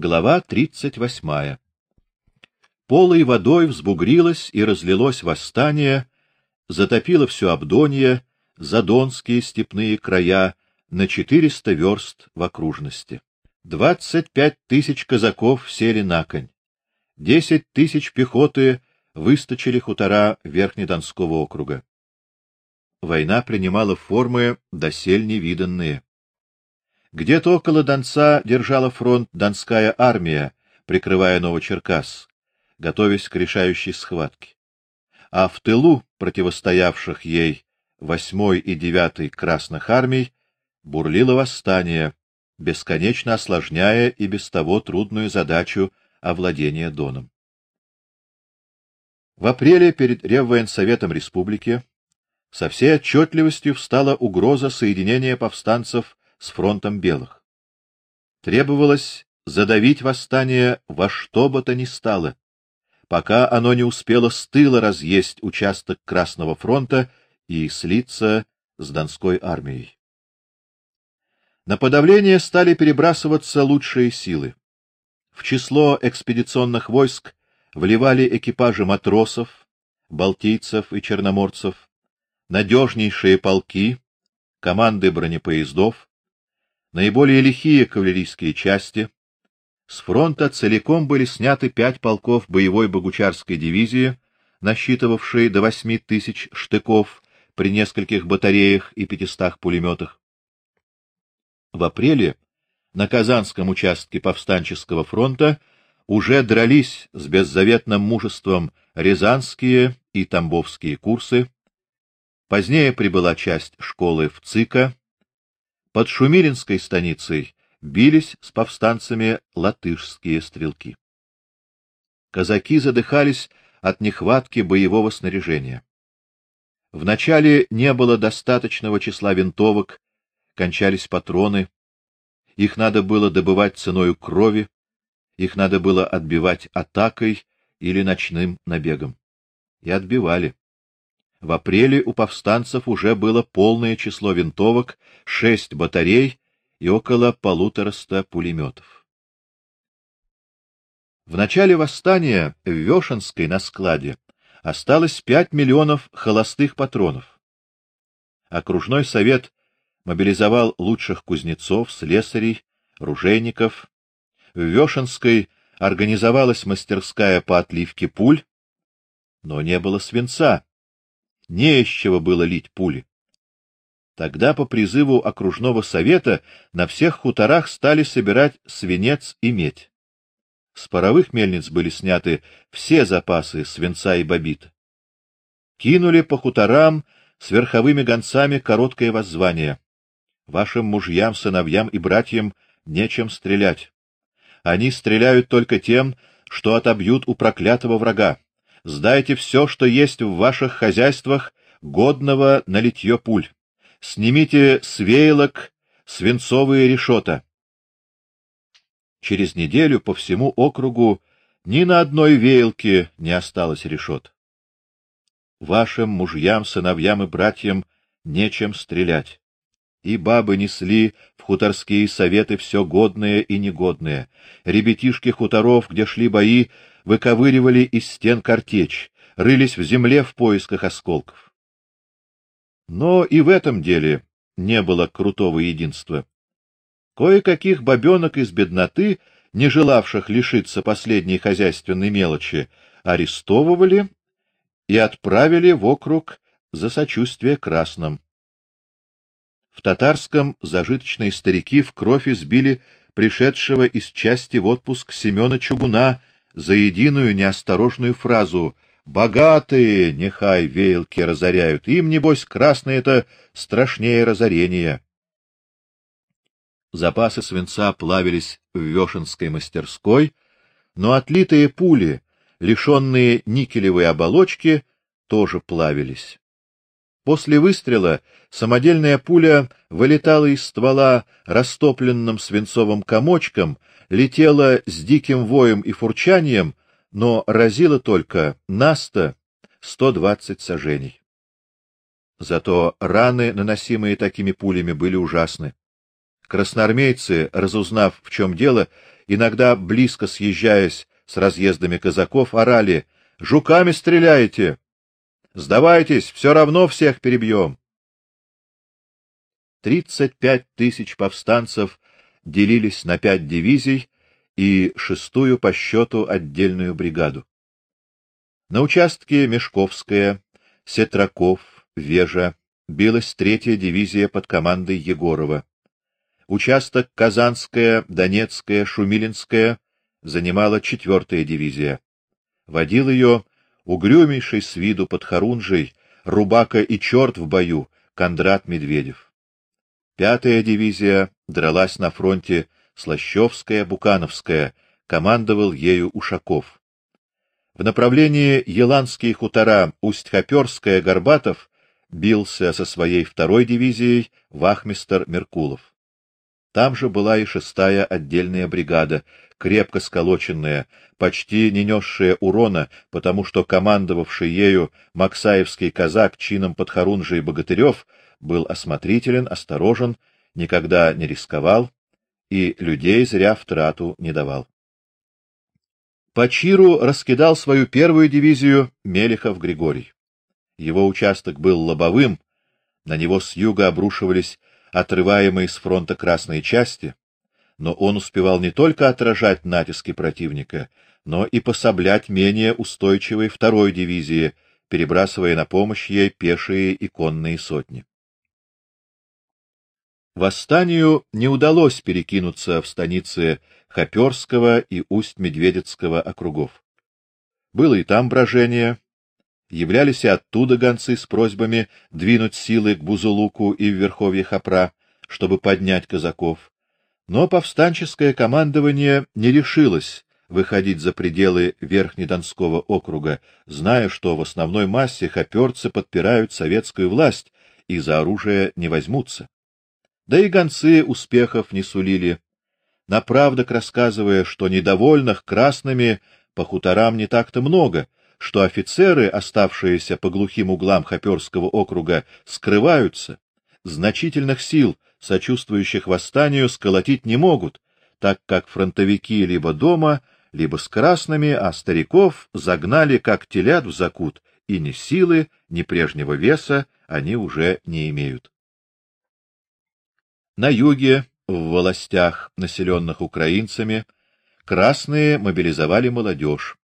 Глава 38. Полой водой взбугрилось и разлилось восстание, затопило все Абдонье, задонские степные края на четыреста верст в окружности. Двадцать пять тысяч казаков сели на конь. Десять тысяч пехоты выстачили хутора Верхнедонского округа. Война принимала формы досель невиданные. Где-то около Донца держала фронт Донская армия, прикрывая Новочеркасск, готовясь к решающей схватке. А в тылу противостоявших ей восьмой и девятой Красных армий бурлило восстание, бесконечно осложняя и без того трудную задачу овладения Доном. В апреле перед Реввоенсоветом республики со всей отчетливостью встала угроза соединения повстанцев с фронтом белых. Требовалось задавить восстание во что бы то ни стало, пока оно не успело с тыла разъесть участок Красного фронта и слиться с Донской армией. На подавление стали перебрасываться лучшие силы. В число экспедиционных войск вливали экипажи матросов, балтийцев и черноморцев, надежнейшие полки, команды бронепоездов, наиболее лихие кавалерийские части. С фронта целиком были сняты пять полков боевой богучарской дивизии, насчитывавшей до восьми тысяч штыков при нескольких батареях и пятистах пулеметах. В апреле на Казанском участке повстанческого фронта уже дрались с беззаветным мужеством рязанские и тамбовские курсы. Позднее прибыла часть школы в ЦИКа, под Шумилинской станицей бились с повстанцами латышские стрелки. Казаки задыхались от нехватки боевого снаряжения. Вначале не было достаточного числа винтовок, кончались патроны. Их надо было добывать ценой крови, их надо было отбивать атакой или ночным набегом. И отбивали. В апреле у повстанцев уже было полное число винтовок, шесть батарей и около полутораста пулеметов. В начале восстания в Вешенской на складе осталось пять миллионов холостых патронов. Окружной совет мобилизовал лучших кузнецов, слесарей, ружейников. В Вешенской организовалась мастерская по отливке пуль, но не было свинца не из чего было лить пули. Тогда по призыву окружного совета на всех хуторах стали собирать свинец и медь. С паровых мельниц были сняты все запасы свинца и бобита. Кинули по хуторам с верховыми гонцами короткое воззвание: вашим мужьям, сыновьям и братьям нечем стрелять. Они стреляют только тем, что отобьют у проклятого врага сдайте все, что есть в ваших хозяйствах, годного на литье пуль. Снимите с веялок свинцовые решета. Через неделю по всему округу ни на одной веялке не осталось решет. Вашим мужьям, сыновьям и братьям нечем стрелять. И бабы несли в хуторские советы все годное и негодное. Ребятишки хуторов, где шли бои, выковыривали из стен картечь, рылись в земле в поисках осколков. Но и в этом деле не было крутого единства. Кое-каких бабенок из бедноты, не желавших лишиться последней хозяйственной мелочи, арестовывали и отправили в округ за сочувствие красным. В татарском зажиточные старики в кровь избили пришедшего из части в отпуск Семена Чугуна за единую неосторожную фразу «Богатые, нехай веялки разоряют, им, небось, красное это страшнее разорения». Запасы свинца плавились в Вешенской мастерской, но отлитые пули, лишенные никелевой оболочки, тоже плавились. После выстрела самодельная пуля вылетала из ствола растопленным свинцовым комочком летела с диким воем и фурчанием, но разила только на сто сто двадцать саженей. Зато раны, наносимые такими пулями, были ужасны. Красноармейцы, разузнав, в чем дело, иногда близко съезжаясь с разъездами казаков, орали: "Жуками стреляете! Сдавайтесь, все равно всех перебьем!» Тридцать пять тысяч повстанцев делились на пять дивизий и шестую по счету отдельную бригаду. На участке Мешковская, Сетраков, Вежа билась третья дивизия под командой Егорова. Участок Казанская, Донецкая, Шумилинская занимала четвертая дивизия. Водил ее угрюмейший с виду под Харунжей, рубака и черт в бою Кондрат Медведев. Пятая дивизия дралась на фронте Слащевская, Букановская, командовал ею Ушаков. В направлении Еланские хутора, Усть-Хоперская, Горбатов бился со своей второй дивизией вахмистр Меркулов. Там же была и шестая отдельная бригада, крепко сколоченная, почти не несшая урона, потому что командовавший ею Максаевский казак чином подхорунжий Богатырев был осмотрителен, осторожен, никогда не рисковал и людей зря в трату не давал. По Чиру раскидал свою первую дивизию Мелехов Григорий. Его участок был лобовым, на него с юга обрушивались отрываемые с фронта красные части, но он успевал не только отражать натиски противника, но и пособлять менее устойчивой второй дивизии, перебрасывая на помощь ей пешие и конные сотни. Восстанию не удалось перекинуться в станицы Хоперского и Усть-Медведецкого округов. Было и там брожение, являлись и оттуда гонцы с просьбами двинуть силы к Бузулуку и в верховье Хопра, чтобы поднять казаков. Но повстанческое командование не решилось выходить за пределы Верхнедонского округа, зная, что в основной массе хоперцы подпирают советскую власть и за оружие не возьмутся. Да и гонцы успехов не сулили, направдок рассказывая, что недовольных красными по хуторам не так-то много, что офицеры, оставшиеся по глухим углам Хоперского округа, скрываются, значительных сил, сочувствующих восстанию, сколотить не могут, так как фронтовики либо дома, либо с красными, а стариков загнали как телят в закут, и ни силы, ни прежнего веса они уже не имеют. На юге, в властях, населенных украинцами, красные мобилизовали молодежь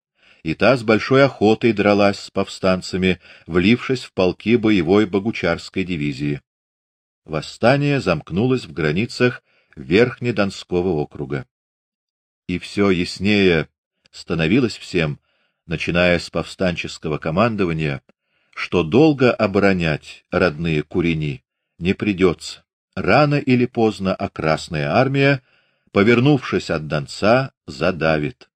и та с большой охотой дралась с повстанцами, влившись в полки боевой богучарской дивизии. Восстание замкнулось в границах Верхнедонского округа. И все яснее становилось всем, начиная с повстанческого командования, что долго оборонять родные Курени не придется. Рано или поздно, а Красная армия, повернувшись от Донца, задавит.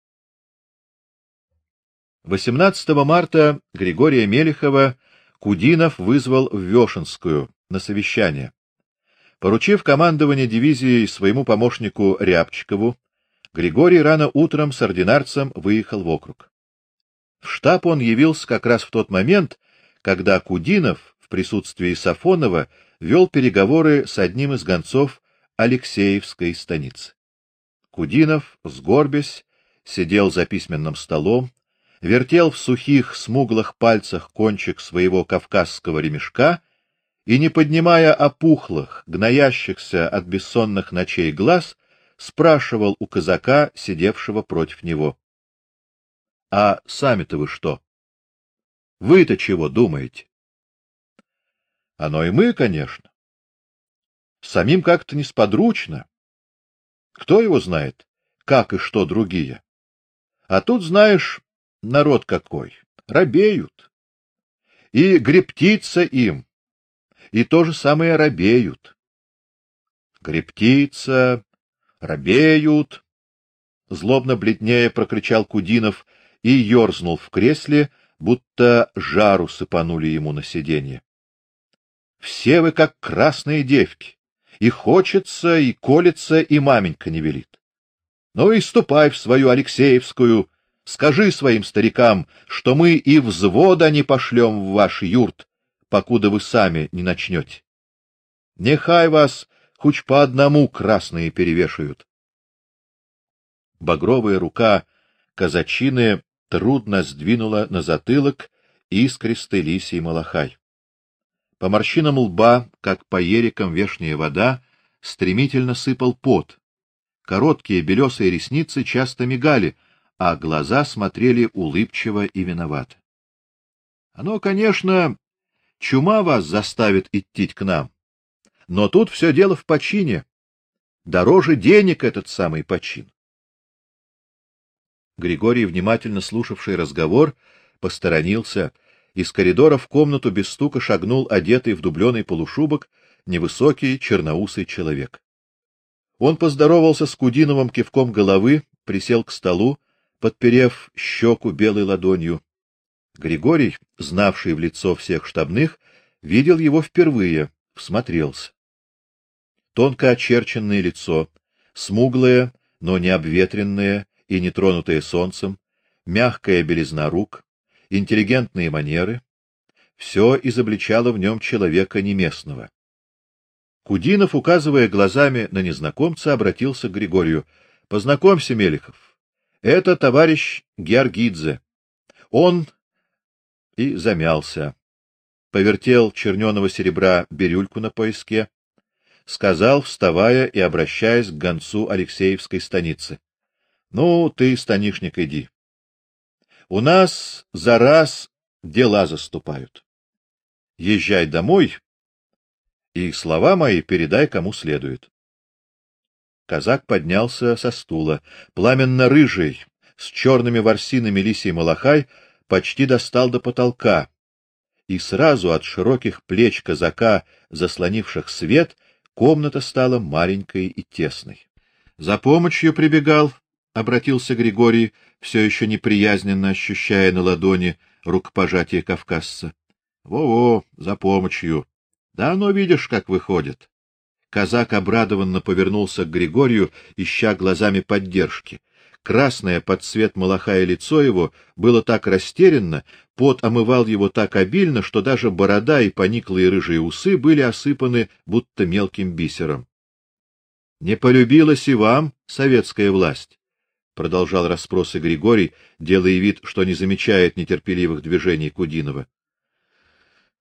18 марта Григория Мелехова Кудинов вызвал в Вешенскую на совещание. Поручив командование дивизией своему помощнику Рябчикову, Григорий рано утром с ординарцем выехал в округ. В штаб он явился как раз в тот момент, когда Кудинов в присутствии Сафонова вел переговоры с одним из гонцов Алексеевской станицы. Кудинов, сгорбясь, сидел за письменным столом, вертел в сухих смуглых пальцах кончик своего кавказского ремешка и, не поднимая опухлых, гноящихся от бессонных ночей глаз, спрашивал у казака, сидевшего против него: "А сами-то вы что? Вы-то чего думаете?" "Оно и мы, конечно. Самим как-то несподручно. Кто его знает, как и что другие? А тут, знаешь, народ какой, робеют. И грептиться им, и то же самое робеют. Грептиться, робеют, злобно бледнее прокричал Кудинов и ерзнул в кресле, будто жару сыпанули ему на сиденье. Все вы как красные девки, и хочется, и колется, и маменька не велит. Ну и ступай в свою Алексеевскую, Скажи своим старикам, что мы и взвода не пошлем в ваш юрт, покуда вы сами не начнете. Нехай вас хоть по одному красные перевешают. багровая рука казачины трудно сдвинула на затылок искристый лисий малахай. По морщинам лба, как по ерикам вешняя вода, стремительно сыпал пот. Короткие белесые ресницы часто мигали, а глаза смотрели улыбчиво и виновато. Оно, конечно, чума вас заставит идти к нам. Но тут все дело в почине. Дороже денег этот самый почин. Григорий, внимательно слушавший разговор, посторонился. Из коридора в комнату без стука шагнул одетый в дубленый полушубок невысокий черноусый человек. Он поздоровался с Кудиновым кивком головы, присел к столу, подперев щеку белой ладонью. Григорий, знавший в лицо всех штабных, видел его впервые, всмотрелся. Тонко очерченное лицо, смуглое, но не обветренное, и не тронутое солнцем, мягкая белизна рук, интеллигентные манеры все изобличало в нем человека неместного. Кудинов, указывая глазами на незнакомца, обратился к Григорию: "Познакомься, Мелихов. Это товарищ Георгидзе. Он и замялся. Повертел черненого серебра бирюльку на пояске, сказал, вставая и обращаясь к гонцу Алексеевской станицы: ну, ты, станишник, иди. У нас за раз дела заступают. Езжай домой и слова мои передай кому следует. Казак поднялся со стула, пламенно-рыжий, с черными ворсинами лисий малахай почти достал до потолка, и сразу от широких плеч казака, заслонивших свет, комната стала маленькой и тесной. За помощью прибегал обратился Григорий, все еще неприязненно ощущая на ладони рукопожатие кавказца. Во-во, за помощью. Да оно видишь, как выходит. Казак обрадованно повернулся к Григорию, ища глазами поддержки. Красное под цвет малахая лицо его было так растерянно, пот омывал его так обильно, что даже борода и пониклые рыжие усы были осыпаны будто мелким бисером. Не полюбилась и вам советская власть продолжал расспросы Григорий, делая вид, что не замечает нетерпеливых движений Кудинова.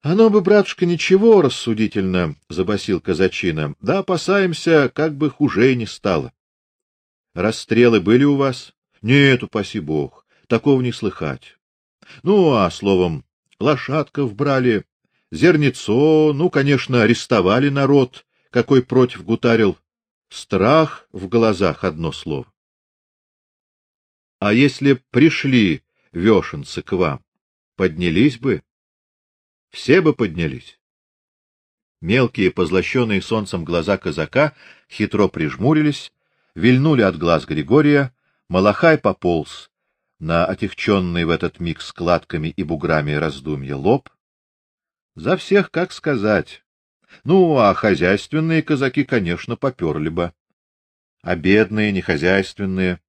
Оно бы, братушка, ничего, рассудительно забасил казачина. Да опасаемся, как бы хуже не стало. Расстрелы были у вас? Нет, упаси бог, такого не слыхать. Ну, а словом, лошадков брали, зернецо, ну, конечно, арестовали народ, какой против гутарил. Страх в глазах одно слово. А если пришли вешенцы к вам, поднялись бы? Все бы поднялись. Мелкие, позлощенные солнцем глаза казака хитро прижмурились, вильнули от глаз Григория, Малахай пополз на отягченный в этот миг складками и буграми раздумья лоб. За всех, как сказать. Ну, а хозяйственные казаки, конечно, поперли бы. А бедные, нехозяйственные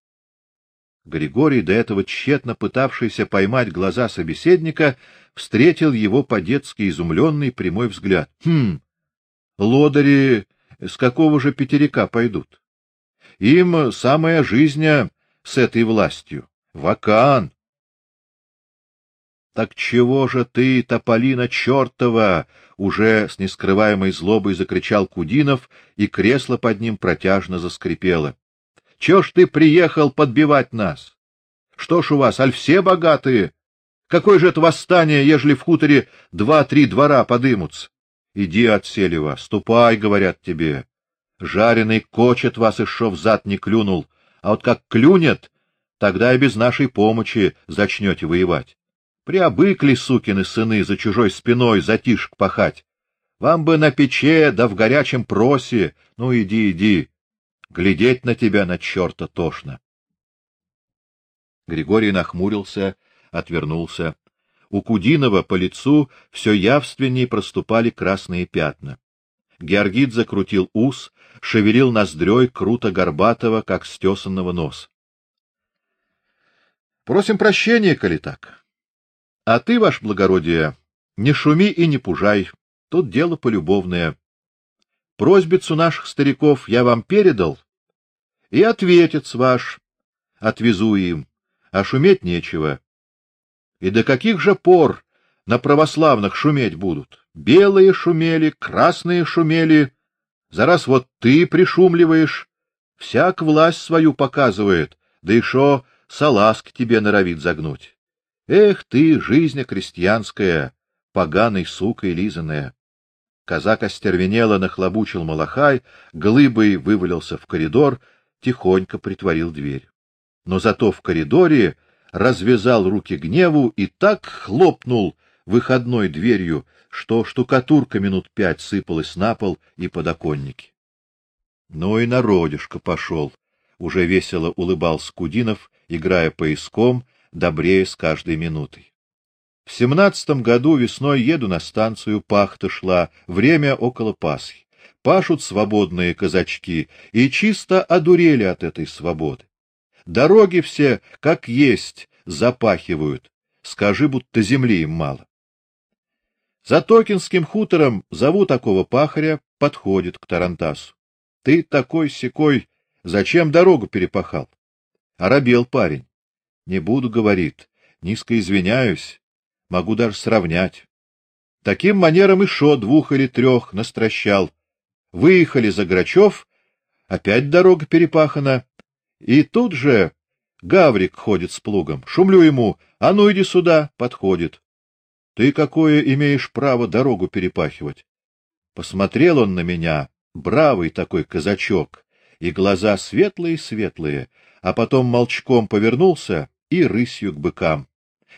Григорий, до этого тщетно пытавшийся поймать глаза собеседника, встретил его по-детски изумленный прямой взгляд. Хм. Лодыри с какого же пятерика пойдут? Им самая жизнь с этой властью. Вакан. Так чего же ты, тополина чертова, уже с нескрываемой злобой закричал Кудинов, и кресло под ним протяжно заскрипело. Чего ж ты приехал подбивать нас? Что ж у вас, аль все богатые? Какое же это восстание, ежели в хуторе два-три двора подымутся? Иди от селева, ступай, говорят тебе. Жареный кочет вас еще в зад не клюнул, а вот как клюнет, тогда и без нашей помощи зачнете воевать. Приобыкли сукины сыны за чужой спиной затишк пахать. Вам бы на пече, да в горячем просе. Ну иди, иди. Глядеть на тебя на черта тошно. Григорий нахмурился, отвернулся. У Кудинова по лицу все явственней проступали красные пятна. Георгид закрутил ус, шевелил ноздрёй круто горбатого, как стесанного нос. Просим прощения, коли так. А ты, ваш благородие, не шуми и не пужай. Тут дело полюбовное. Просьбицу наших стариков я вам передал, и ответец ваш отвезу им, а шуметь нечего. И до каких же пор на православных шуметь будут? Белые шумели, красные шумели, за раз вот ты пришумливаешь, всяк власть свою показывает, да и шо салаз к тебе норовит загнуть. Эх ты, жизнь крестьянская, поганый сука и лизаная. Казак остервенело нахлобучил малахай, глыбой вывалился в коридор, тихонько притворил дверь. Но зато в коридоре развязал руки гневу и так хлопнул выходной дверью, что штукатурка минут пять сыпалась на пол и подоконники. Ну и народишко пошел. Уже весело улыбался Кудинов, играя поиском, добрее с каждой минутой. В семнадцатом году весной еду на станцию, пахта шла, время около Пасхи. Пашут свободные казачки и чисто одурели от этой свободы. Дороги все, как есть, запахивают. Скажи, будто земли им мало. За Токинским хутором зову такого пахаря, подходит к Тарантасу. Ты такой секой, зачем дорогу перепахал? Оробел парень. Не буду, говорит. Низко извиняюсь, могу даже сравнять. Таким манером и шо двух или трех настращал. Выехали за Грачев, опять дорога перепахана, и тут же Гаврик ходит с плугом. Шумлю ему: "А ну иди сюда", подходит. Ты какое имеешь право дорогу перепахивать? Посмотрел он на меня, бравый такой казачок, и глаза светлые-светлые, а потом молчком повернулся и рысью к быкам.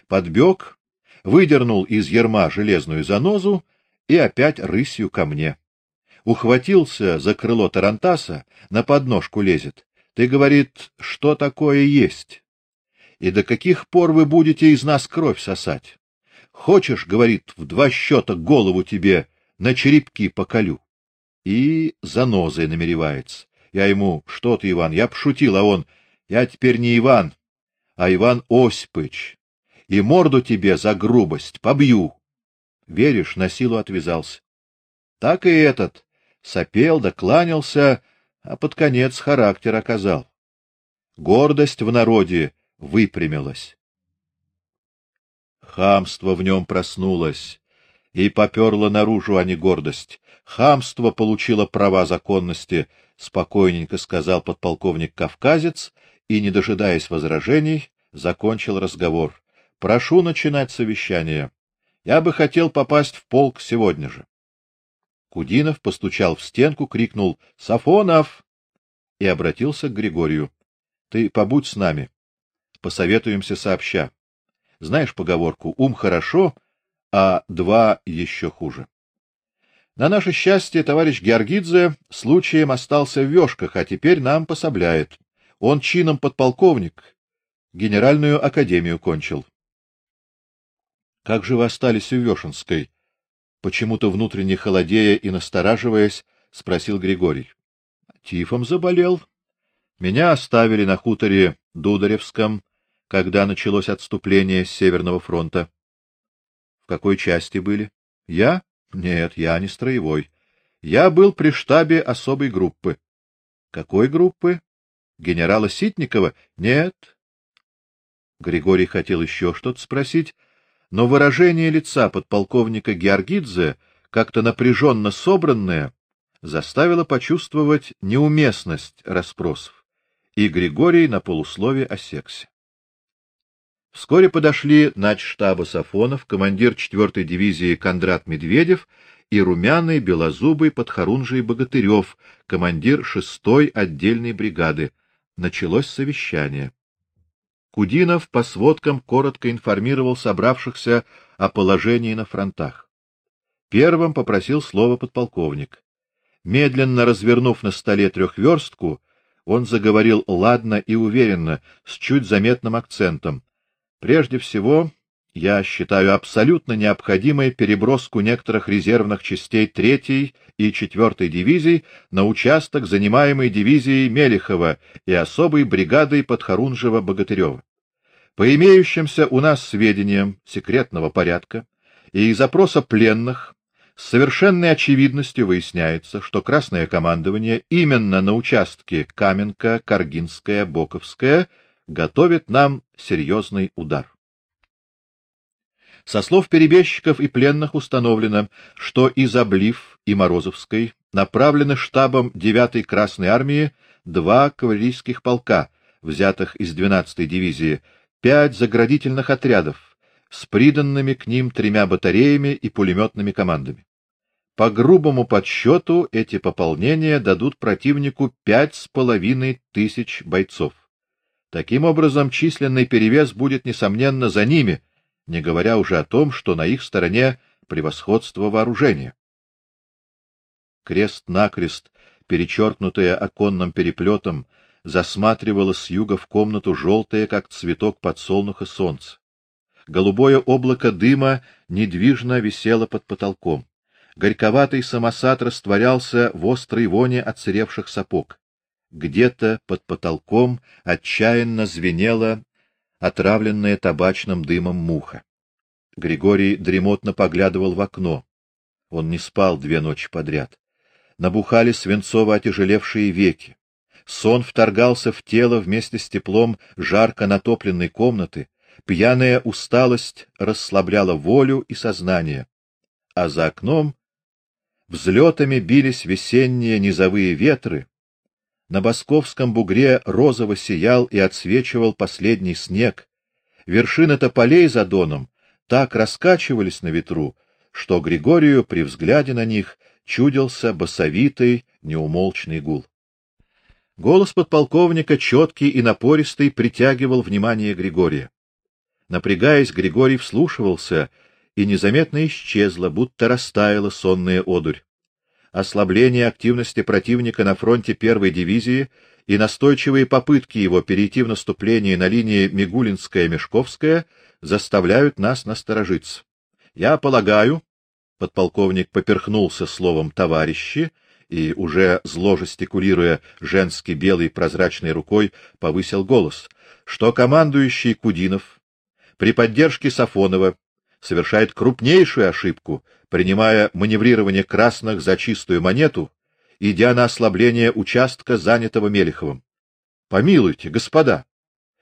Подбег, выдернул из ярма железную занозу и опять рысью ко мне. Ухватился за крыло тарантаса, на подножку лезет. Ты, говорит, что такое есть? И до каких пор вы будете из нас кровь сосать? Хочешь, говорит, в два счета голову тебе на черепки поколю. И занозой намеревается. Я ему: "Что ты, Иван? Я пошутил, а он: "Я теперь не Иван, а Иван Осипович. И морду тебе за грубость побью". Веришь, на силу отвязался. Так и этот сопел, докланялся, а под конец характер оказал. Гордость в народе выпрямилась. Хамство в нем проснулось и поперло наружу, а не гордость. Хамство получило права законности, спокойненько сказал подполковник Кавказец и, не дожидаясь возражений, закончил разговор. Прошу начинать совещание. Я бы хотел попасть в полк сегодня же. Кудинов постучал в стенку, крикнул: "Сафонов!" и обратился к Григорию: "Ты побудь с нами. Посоветуемся сообща. Знаешь поговорку: ум хорошо, а два еще хуже. На наше счастье, товарищ Георгидзе случаем остался в Вёшках, а теперь нам пособляет. Он чином подполковник, генеральную академию кончил. Как же вы остались в Вёшинской? Почему-то внутренне холодея и настораживаясь, спросил Григорий. Тифом заболел. Меня оставили на хуторе Дударевском когда началось отступление с Северного фронта. В какой части были? Я? Нет, я не строевой. Я был при штабе особой группы. Какой группы? Генерала Ситникова? Нет. Григорий хотел еще что-то спросить, но выражение лица подполковника Георгидзе, как-то напряженно собранное, заставило почувствовать неуместность расспросов, и Григорий на полуслове осекся. Вскоре подошли начштаба Сафонов, командир 4-й дивизии Кондрат Медведев и румяный белозубый подхорунжий Богатырев, командир 6-й отдельной бригады. Началось совещание. Кудинов по сводкам коротко информировал собравшихся о положении на фронтах. Первым попросил слово подполковник. Медленно развернув на столе трехверстку, он заговорил ладно и уверенно, с чуть заметным акцентом. Прежде всего, я считаю абсолютно необходимой переброску некоторых резервных частей 3-й и 4-й дивизий на участок, занимаемый дивизией Мелехова и особой бригадой Подхорунжева-Богатырева. По имеющимся у нас сведениям секретного порядка и из опроса пленных с совершенной очевидностью выясняется, что Красное командование именно на участке Каменка, Каргинская, Боковская готовит нам серьезный удар. Со слов перебежчиков и пленных установлено, что из Облив и Морозовской направлены штабом 9-й Красной армии два кавалерийских полка, взятых из 12-й дивизии, пять заградительных отрядов с приданными к ним тремя батареями и пулеметными командами. По грубому подсчету эти пополнения дадут противнику пять с половиной тысяч бойцов. Таким образом, численный перевес будет несомненно за ними, не говоря уже о том, что на их стороне превосходство вооружения. Крест-накрест, перечеркнутое оконным переплетом, засматривало с юга в комнату желтое, как цветок подсолнуха, солнце. Голубое облако дыма недвижно висело под потолком. Горьковатый самосад растворялся в острой воне отсыревших сапог. Где-то под потолком отчаянно звенела отравленная табачным дымом муха. Григорий дремотно поглядывал в окно. Он не спал две ночи подряд. Набухали свинцово отяжелевшие веки. Сон вторгался в тело вместе с теплом жарко натопленной комнаты. Пьяная усталость расслабляла волю и сознание. А за окном взлетами бились весенние низовые ветры, на Басковском бугре розово сиял и отсвечивал последний снег. Вершины тополей за доном так раскачивались на ветру, что Григорию при взгляде на них чудился басовитый, неумолчный гул. Голос подполковника четкий и напористый притягивал внимание Григория. Напрягаясь, Григорий вслушивался, и незаметно исчезла, будто растаяла сонная одурь ослабление активности противника на фронте первой дивизии и настойчивые попытки его перейти в наступление на линии Мигулинская-Мешковская заставляют нас насторожиться. Я полагаю, подполковник поперхнулся словом товарищи и уже зло жестикулируя женски белой прозрачной рукой повысил голос, что командующий Кудинов при поддержке Сафонова совершает крупнейшую ошибку, принимая маневрирование красных за чистую монету, идя на ослабление участка, занятого Мелеховым. Помилуйте, господа,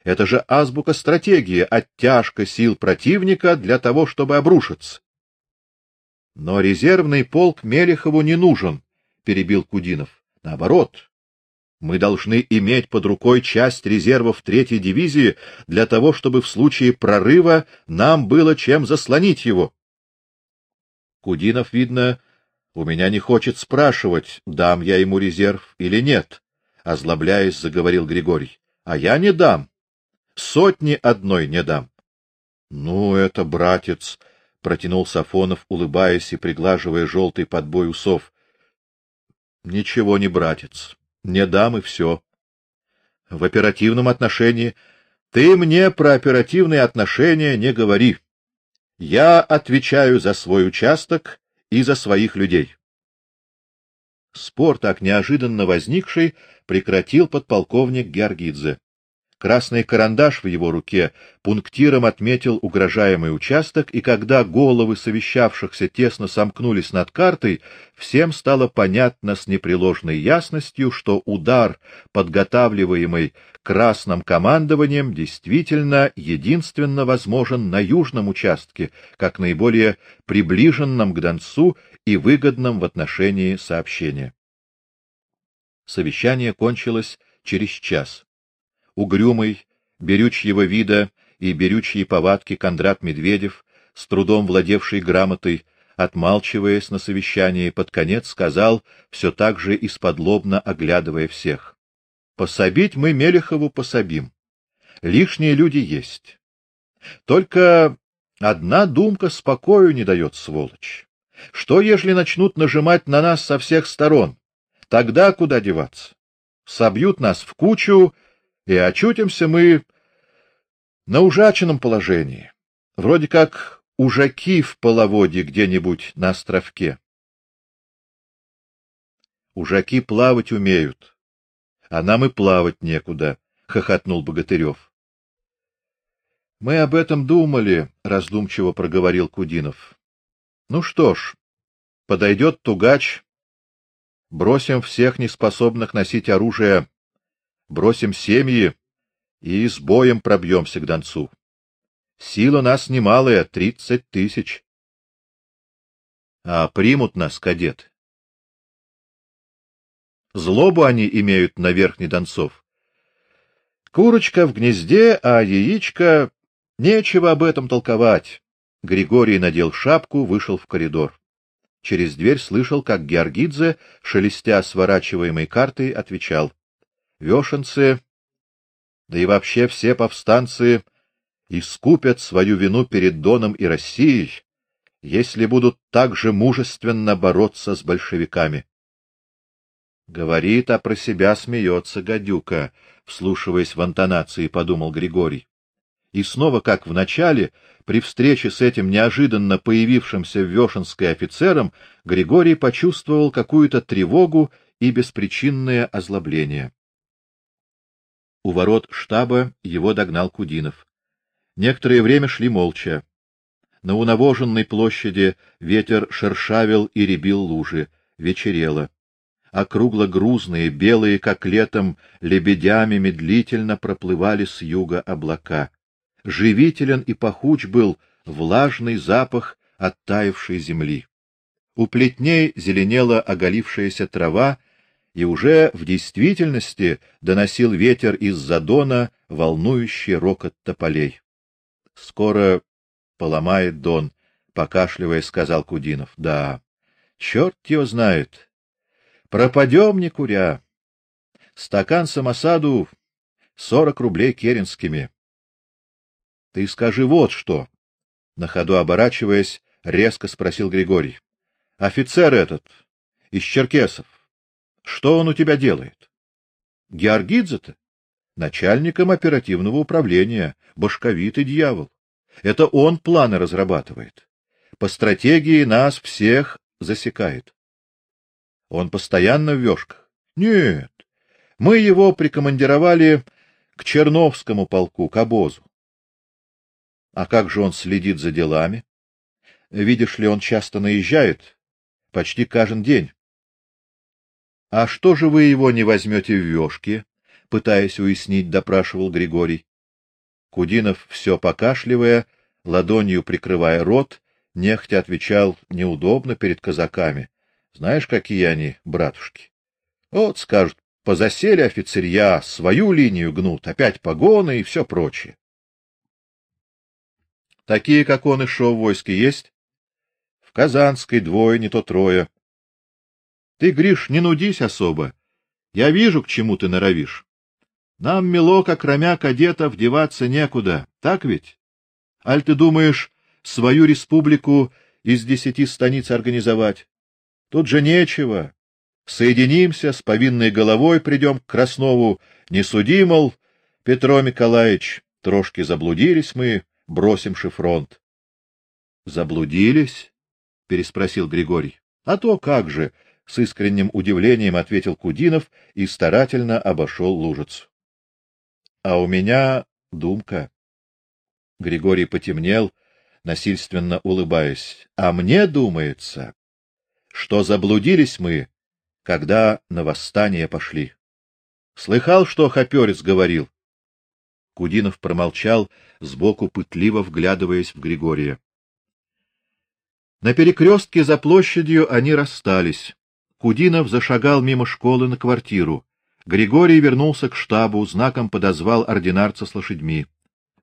это же азбука стратегии, оттяжка сил противника для того, чтобы обрушиться. Но резервный полк Мелехову не нужен, перебил Кудинов. Наоборот, мы должны иметь под рукой часть резервов третьей дивизии для того, чтобы в случае прорыва нам было чем заслонить его. Кудинов, видно, у меня не хочет спрашивать, дам я ему резерв или нет, озлобляясь, заговорил Григорий. А я не дам. Сотни одной не дам. Ну это, братец, протянул Сафонов, улыбаясь и приглаживая желтый подбой усов. Ничего не, братец. Не дам и все. В оперативном отношении ты мне про оперативные отношения не говори. Я отвечаю за свой участок и за своих людей. Спор так неожиданно возникший прекратил подполковник Георгидзе. Красный карандаш в его руке пунктиром отметил угрожаемый участок, и когда головы совещавшихся тесно сомкнулись над картой, всем стало понятно с непреложной ясностью, что удар, подготавливаемый красным командованием, действительно единственно возможен на южном участке, как наиболее приближенном к Донцу и выгодном в отношении сообщения. Совещание кончилось через час угрюмый, берючьего вида и берючьей повадки Кондрат Медведев, с трудом владевший грамотой, отмалчиваясь на совещании, под конец сказал, все так же исподлобно оглядывая всех: "Пособить мы Мелехову пособим. Лишние люди есть. Только одна думка спокою не дает сволочь. Что ежели начнут нажимать на нас со всех сторон? Тогда куда деваться? Собьют нас в кучу и очутимся мы на ужаченном положении, вроде как ужаки в половодье где-нибудь на островке. Ужаки плавать умеют, а нам и плавать некуда, хохотнул Богатырев. Мы об этом думали, раздумчиво проговорил Кудинов. Ну что ж, подойдет тугач, бросим всех неспособных носить оружие бросим семьи и с боем пробьемся к Донцу. Сила нас немалая, тридцать тысяч. А примут нас кадет. Злобу они имеют на верхний Донцов. Курочка в гнезде, а яичко нечего об этом толковать. Григорий надел шапку, вышел в коридор. Через дверь слышал, как Георгидзе, шелестя сворачиваемой картой, отвечал: "Вешенцы, да и вообще все повстанцы искупят свою вину перед Доном и Россией, если будут так же мужественно бороться с большевиками". Говорит, а про себя смеется гадюка, вслушиваясь в интонации, подумал Григорий. И снова, как в начале, при встрече с этим неожиданно появившимся в Вешенской офицером, Григорий почувствовал какую-то тревогу и беспричинное озлобление. У ворот штаба его догнал Кудинов. Некоторое время шли молча. На унавоженной площади ветер шершавил и ребил лужи, вечерело. Округло-грузные, белые, как летом, лебедями медлительно проплывали с юга облака живителен и пахуч был влажный запах оттаившей земли. У плетней зеленела оголившаяся трава, и уже в действительности доносил ветер из-за дона волнующий рокот тополей. Скоро поломает дон, покашливая, сказал Кудинов. Да. черт его знает. Пропадем не куря. Стакан самосаду сорок рублей керенскими. Ты скажи вот что, на ходу оборачиваясь, резко спросил Григорий. Офицер этот из Черкесов. Что он у тебя делает? Георгидзе-то начальником оперативного управления, башковитый дьявол. Это он планы разрабатывает. По стратегии нас всех засекает. Он постоянно в вёшках. Нет. Мы его прикомандировали к Черновскому полку, к обозу. А как же он следит за делами? Видишь ли, он часто наезжает, почти каждый день. А что же вы его не возьмете в вёшки? пытаясь уяснить, допрашивал Григорий. Кудинов все покашливая, ладонью прикрывая рот, нехотя отвечал: "Неудобно перед казаками. Знаешь, какие они, братушки? Вот скажут, позасели офицерья, свою линию гнут, опять погоны и все прочее. Такие, как он, и шо в войске есть? В Казанской двое, не то трое. Ты, Гриш, не нудись особо. Я вижу, к чему ты норовишь. Нам, мило, кроме кадетов, деваться некуда, так ведь? Аль ты думаешь, свою республику из десяти станиц организовать? Тут же нечего. Соединимся, с повинной головой придем к Краснову. Не суди, мол, Петро Николаевич, трошки заблудились мы, бросимши фронт. Заблудились? переспросил Григорий. А то как же, с искренним удивлением ответил Кудинов и старательно обошел лужицу. А у меня думка. Григорий потемнел, насильственно улыбаясь. А мне думается, что заблудились мы, когда на восстание пошли. Слыхал, что Хоперец говорил? Кудинов промолчал, сбоку пытливо вглядываясь в Григория. На перекрестке за площадью они расстались. Кудинов зашагал мимо школы на квартиру. Григорий вернулся к штабу, знаком подозвал ординарца с лошадьми.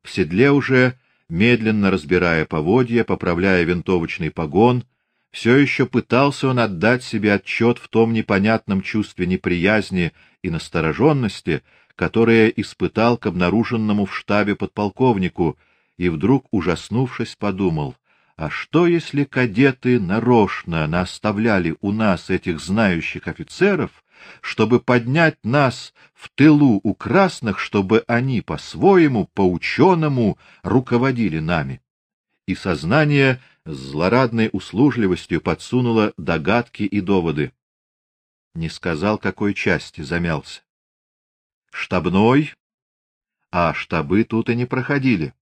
В седле уже, медленно разбирая поводья, поправляя винтовочный погон, все еще пытался он отдать себе отчет в том непонятном чувстве неприязни и настороженности, которое испытал к обнаруженному в штабе подполковнику, и вдруг, ужаснувшись, подумал: а что если кадеты нарочно наставляли у нас этих знающих офицеров, чтобы поднять нас в тылу у красных, чтобы они по-своему, по-ученому руководили нами? И сознание с злорадной услужливостью подсунуло догадки и доводы. Не сказал какой части, замялся штабной, а штабы тут и не проходили.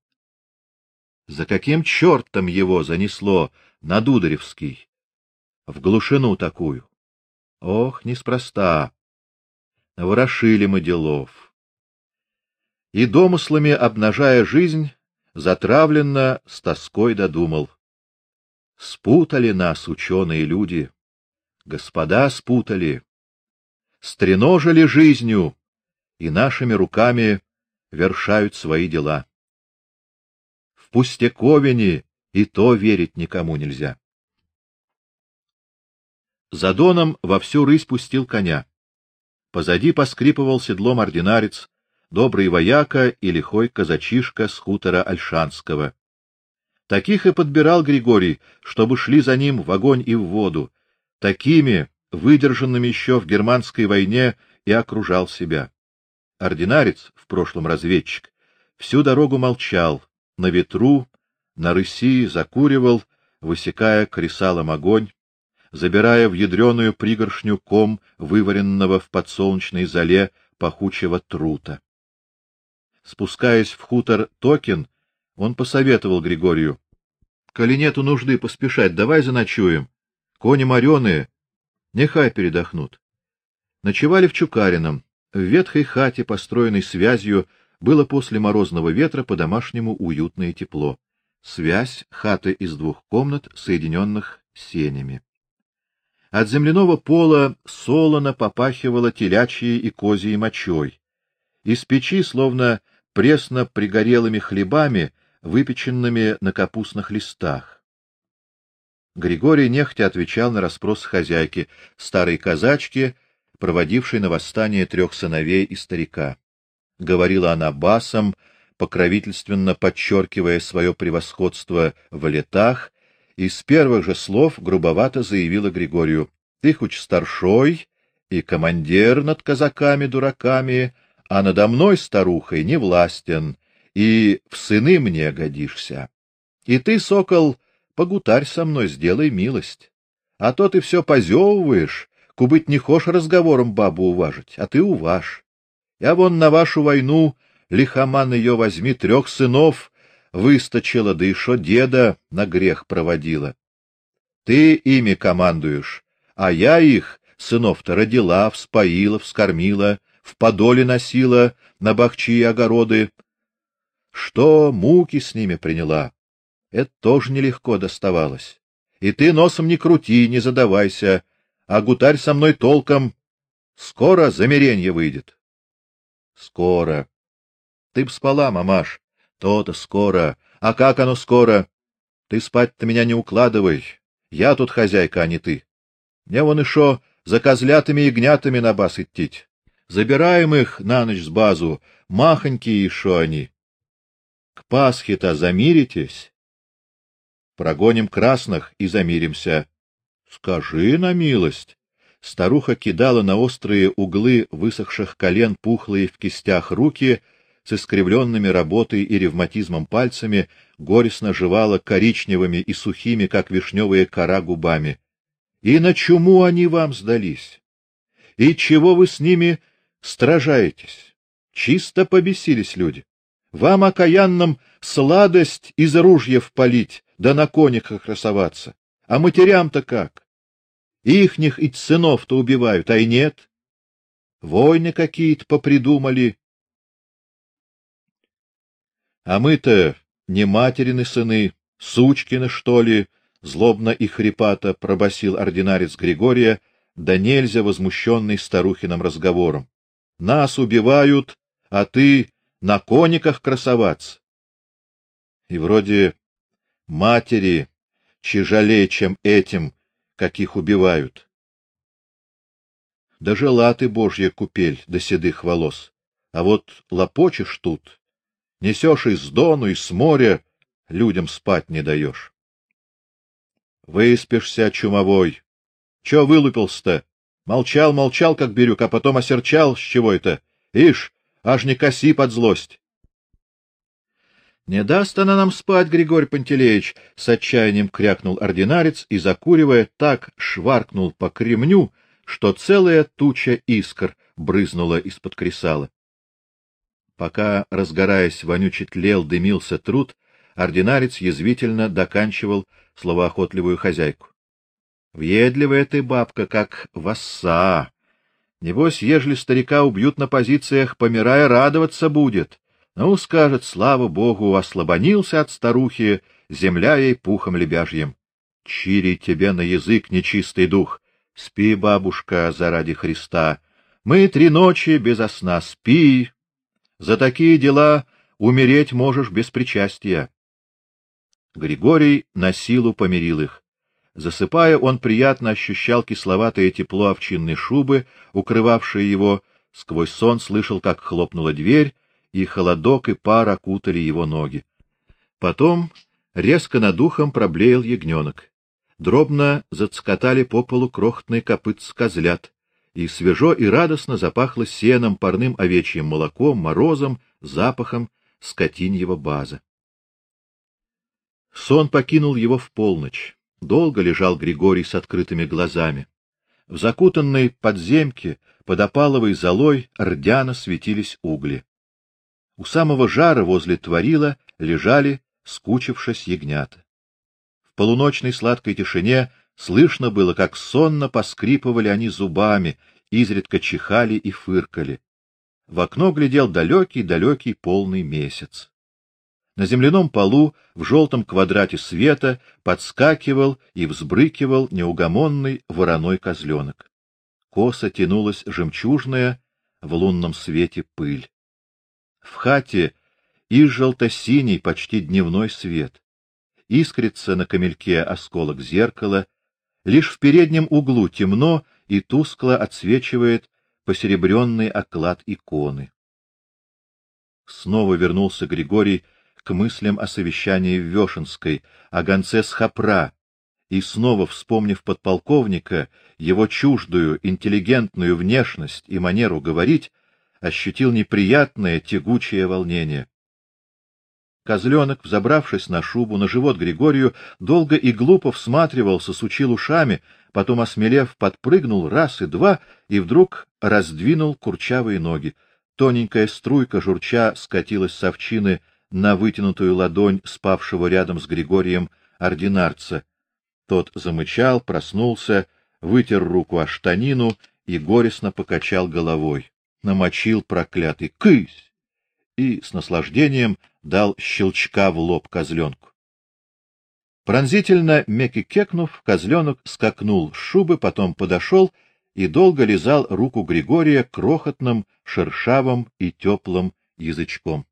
За каким чертом его занесло на Дударевский? В глушину такую. Ох, неспроста. Ворошили мы делов. и домыслами обнажая жизнь, затравленно с тоской додумал: спутали нас ученые люди, господа спутали, стреножили жизнью и нашими руками вершают свои дела. Пустяковине и то верить никому нельзя. За доном во всю рысь пустил коня. Позади поскрипывал седлом ординарец, добрый вояка и лихой казачишка с хутора Альшанского. Таких и подбирал Григорий, чтобы шли за ним в огонь и в воду. Такими, выдержанными еще в германской войне, и окружал себя. Ординарец, в прошлом разведчик, всю дорогу молчал, на ветру, на рыси закуривал, высекая кресалом огонь, забирая в ядреную пригоршню ком вываренного в подсолнечной зале пахучего трута. Спускаясь в хутор Токин, он посоветовал Григорию: "Коли нету нужды поспешать, давай заночуем. Кони мореные, нехай передохнут". Ночевали в Чукарином, в ветхой хате, построенной связью, было после морозного ветра по-домашнему уютно и тепло. Связь хаты из двух комнат, соединенных сенями. От земляного пола солоно попахивало телячьей и козьей мочой. Из печи, словно пресно пригорелыми хлебами, выпеченными на капустных листах. Григорий нехотя отвечал на расспрос хозяйки, старой казачки, проводившей на восстание трех сыновей и старика. Говорила она басом, покровительственно подчеркивая свое превосходство в летах, и с первых же слов грубовато заявила Григорию: "Ты хоть старшой и командир над казаками-дураками, а надо мной старухой не властен, и в сыны мне годишься. И ты, сокол, погутарь со мной, сделай милость. А то ты все позевываешь, кубыть не хошь разговором бабу уважить, а ты уваж. Я вон на вашу войну, лихоман ее возьми, трех сынов выстачила, да шо деда на грех проводила. Ты ими командуешь, а я их, сынов-то, родила, вспоила, вскормила, в подоле носила на бахчи и огороды. Что муки с ними приняла, это тоже нелегко доставалось. И ты носом не крути, не задавайся, а гутарь со мной толком. Скоро замеренье выйдет. Скоро. Ты б спала, мамаш. То-то скоро. А как оно скоро? Ты спать-то меня не укладывай. Я тут хозяйка, а не ты. Мне вон еще за козлятами и гнятами на бас идти. Забираем их на ночь с базу, махонькие еще они. К Пасхе-то замиритесь? Прогоним красных и замиримся. Скажи на милость. Старуха кидала на острые углы высохших колен пухлые в кистях руки с искривленными работой и ревматизмом пальцами, горестно жевала коричневыми и сухими, как вишневая кора, губами. И на чему они вам сдались? И чего вы с ними стражаетесь. Чисто побесились люди. Вам окаянным сладость из ружьев полить, да на конях красоваться. А матерям-то как? Ихних и сынов-то убивают, а и нет. Войны какие-то попридумали. А мы-то не материны сыны, сучкины, что ли, злобно и хрипато пробасил ординарец Григория, да нельзя возмущенный старухиным разговором. Нас убивают, а ты на кониках красоваться. И вроде матери чижалее, чем этим, каких убивают. Да жила ты, божья купель, до седых волос. А вот лопочешь тут, несешь из дону, и с моря, людям спать не даешь. Выспишься, чумовой. Че вылупился-то? Молчал, молчал, как бирюк, а потом осерчал, с чего это? Ишь, аж не коси под злость. Не даст она нам спать, Григорий Пантелеич, с отчаянием крякнул ординарец и закуривая, так шваркнул по кремню, что целая туча искр брызнула из-под кресала. Пока, разгораясь, вонюче тлел, дымился труд, ординарец язвительно доканчивал словоохотливую хозяйку. Въедливая ты бабка, как восса. Небось, ежели старика убьют на позициях, помирая, радоваться будет. Ну, скажет, слава богу, ослабонился от старухи, земля ей пухом лебяжьим. Чири тебе на язык, нечистый дух. Спи, бабушка, заради Христа. Мы три ночи без сна. Спи. За такие дела умереть можешь без причастия. Григорий на силу помирил их. Засыпая, он приятно ощущал кисловатое тепло овчинной шубы, укрывавшей его. Сквозь сон слышал, как хлопнула дверь, и холодок и пар окутали его ноги. Потом резко над ухом проблеял ягненок. Дробно зацкотали по полу крохотные копытца козлят, и свежо и радостно запахло сеном, парным овечьим молоком, морозом, запахом скотиньего база. Сон покинул его в полночь. Долго лежал Григорий с открытыми глазами. В закутанной подземке под опаловой золой рдяно светились угли. У самого жара возле творила лежали, скучившись ягнята. В полуночной сладкой тишине слышно было, как сонно поскрипывали они зубами, изредка чихали и фыркали. В окно глядел далекий-далекий полный месяц. На земляном полу в желтом квадрате света подскакивал и взбрыкивал неугомонный вороной козленок. Косо тянулась жемчужная в лунном свете пыль. В хате и желто-синий, почти дневной свет. Искрится на камельке осколок зеркала, лишь в переднем углу темно и тускло отсвечивает посеребренный оклад иконы. Снова вернулся Григорий к мыслям о совещании в Вешенской, о гонце с Хапра, и снова вспомнив подполковника, его чуждую интеллигентную внешность и манеру говорить, ощутил неприятное тягучее волнение. Козленок, взобравшись на шубу, на живот Григорию, долго и глупо всматривался, сучил ушами, потом, осмелев, подпрыгнул раз и два и вдруг раздвинул курчавые ноги. Тоненькая струйка журча скатилась с овчины на вытянутую ладонь спавшего рядом с Григорием ординарца. Тот замычал, проснулся, вытер руку о штанину и горестно покачал головой намочил проклятый кысь и с наслаждением дал щелчка в лоб козленку. Пронзительно меки кекнув, козленок скакнул с шубы, потом подошел и долго лизал руку Григория крохотным, шершавым и теплым язычком.